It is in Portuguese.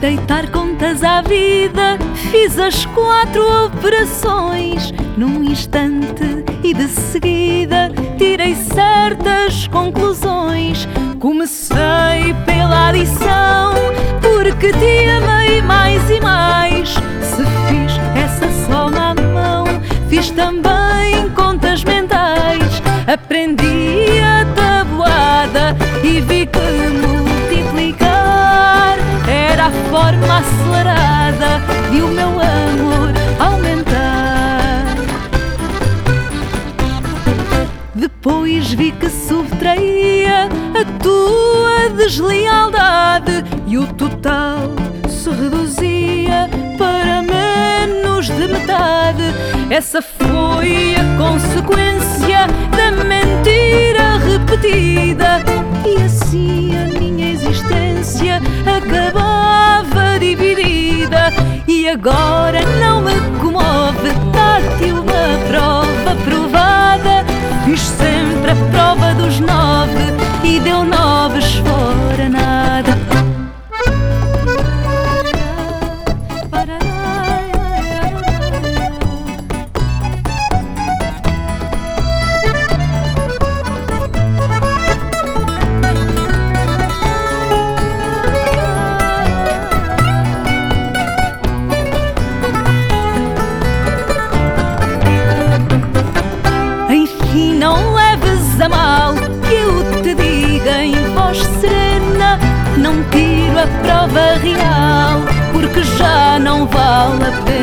deitar contas à vida, fiz as quatro operações num instante e de seguida tirei certas conclusões. Comecei pela adição, porque te amei mais e mais. Se fiz essa soma à mão, fiz também contas mentais. Aprendi forma acelerada o meu amor aumentar. Depois vi que subtraía a tua deslealdade e o total se reduzia para menos de metade. Essa foi a consequência da mentira agora não me comove dar-te uma prova provada. Enfim, não leves a mal que eu te diga em voz serena. Não tiro a prova real, porque já não vale a pena.